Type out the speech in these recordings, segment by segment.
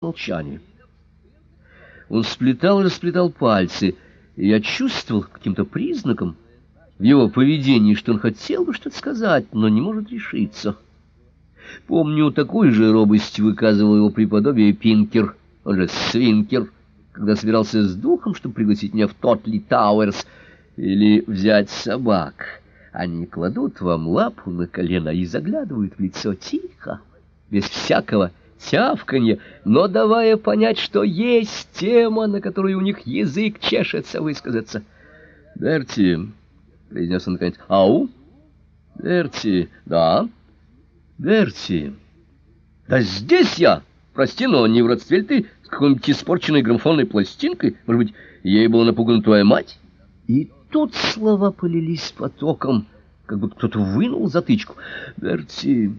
молчание. Он сплетал и расплетал пальцы, и я чувствовал каким-то признаком в его поведении, что он хотел бы что-то сказать, но не может решиться. Помню, такую же робость выказывал его преподобие Пинкер, он же Свинкер, когда собирался с духом, чтобы пригласить меня в Тотли Тауэрс или взять собак. Они кладут вам лапу на колено и заглядывают в лицо тихо, без всякого тявканье, но давая понять, что есть тема, на которую у них язык чешется высказаться. «Берти», — произнес он наконец, — «ау?» «Берти, да?» «Берти, да здесь я! Прости, но не в родстве ты с какой-нибудь испорченной граммофонной пластинкой? Может быть, ей была напугана твоя мать?» И тут слова полились потоком, как будто кто-то вынул затычку. «Берти...»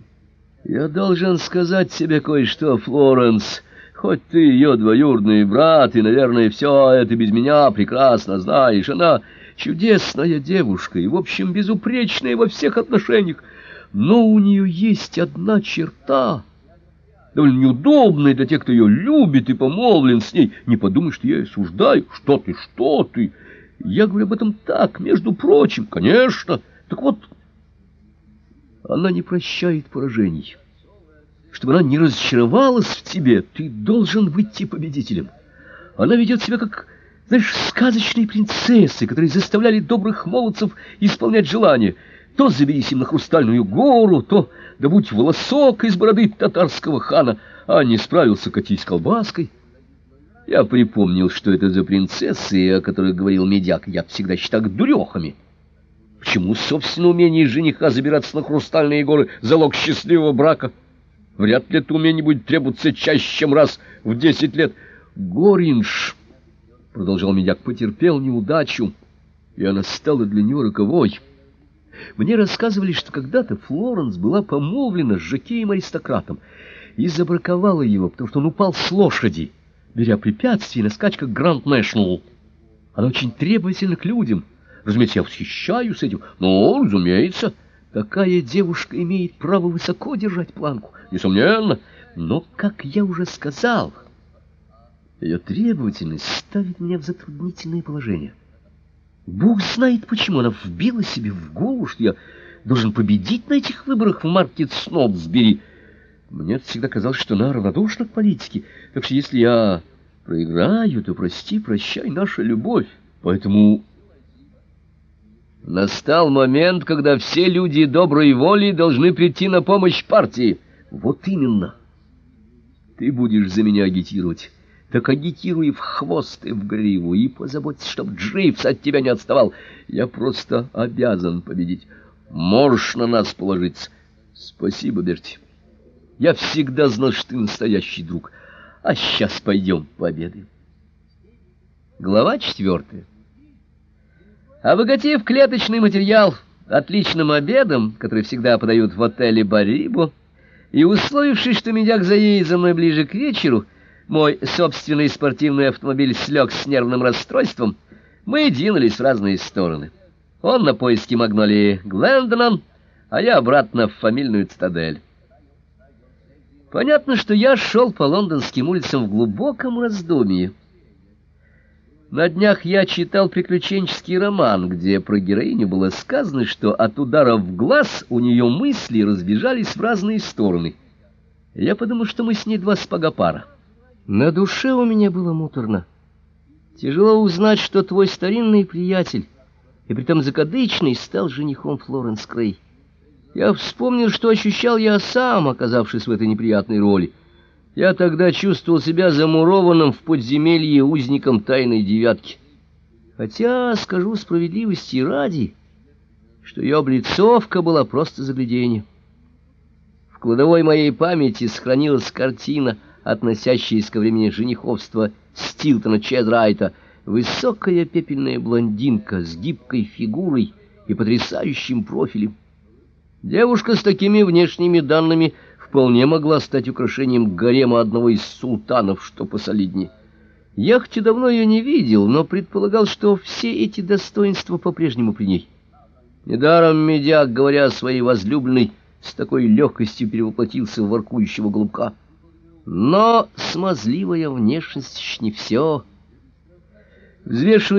Я должен сказать тебе кое-что, Флоренс. Хоть ты ее двоюродный брат, и, наверное, все это без меня прекрасно знаешь. Она чудесная девушка и, в общем, безупречная во всех отношениях. Но у нее есть одна черта, довольно неудобная для тех, кто ее любит и помолвлен с ней. Не подумай, что я осуждаю. Что ты, что ты? Я говорю об этом так, между прочим. Конечно. Так вот... Она не прощает поражений. Чтобы она не разочаровалась в тебе, ты должен выйти победителем. Она ведет себя как, знаешь, сказочные принцессы, которые заставляли добрых молодцев исполнять желания. То заберись им на хрустальную гору, то добудь волосок из бороды татарского хана, а не справился, катись колбаской. Я припомнил, что это за принцессы, о которых говорил медяк. Я всегда считал дурехами. Почему, собственно, умение жениха забираться на хрустальные горы — залог счастливого брака? Вряд ли это умение будет требоваться чаще, чем раз в десять лет. Горинж, — продолжал медяк, — потерпел неудачу, и она стала для него роковой. Мне рассказывали, что когда-то Флоренс была помолвлена с жокеем-аристократом и забраковала его, потому что он упал с лошади, беря препятствия на скачках Гранд Нэшнл. Она очень требовательна к людям — Разумеется, я восхищаюсь этим. Но, разумеется, такая девушка имеет право высоко держать планку. Несомненно. Но, как я уже сказал, ее требовательность ставит меня в затруднительное положение. Бог знает, почему она вбила себе в голову, что я должен победить на этих выборах в маркет Снобсбери. Мне всегда казалось, что она равнодушна к политике. Так что если я проиграю, то прости, прощай наша любовь. Поэтому Настал момент, когда все люди доброй воли должны прийти на помощь партии. Вот именно. Ты будешь за меня агитировать. Так агитируй в хвост и в гриву, и позаботься, чтобы Дживс от тебя не отставал. Я просто обязан победить. Можешь на нас положиться. Спасибо, Берти. Я всегда знал, что ты настоящий друг. А сейчас пойдем пообедаем. Глава четвертая. Обогатив клеточный материал отличным обедом, который всегда подают в отеле Барибо, и условившись, что медяк заедет за мной ближе к вечеру, мой собственный спортивный автомобиль слег с нервным расстройством, мы двинулись в разные стороны. Он на поиски магнолии Глендона, а я обратно в фамильную цитадель. Понятно, что я шел по лондонским улицам в глубоком раздумье. На днях я читал приключенческий роман, где про героиню было сказано, что от удара в глаз у нее мысли разбежались в разные стороны. Я подумал, что мы с ней два спагопара. На душе у меня было муторно. Тяжело узнать, что твой старинный приятель, и притом закадычный, стал женихом Флоренс Крей. Я вспомнил, что ощущал я сам, оказавшись в этой неприятной роли. Я тогда чувствовал себя замурованным в подземелье узником тайной девятки. Хотя, скажу справедливости ради, что ее облицовка была просто загляденье. В кладовой моей памяти сохранилась картина, относящаяся ко времени жениховства Стилтона Чедрайта, высокая пепельная блондинка с гибкой фигурой и потрясающим профилем. Девушка с такими внешними данными — вполне могла стать украшением гарема одного из султанов, что посолиднее. Я хоть и давно ее не видел, но предполагал, что все эти достоинства по-прежнему при ней. Недаром медяк, говоря о своей возлюбленной, с такой легкостью перевоплотился в воркующего голубка. Но смазливая внешность — не все. Взвешивая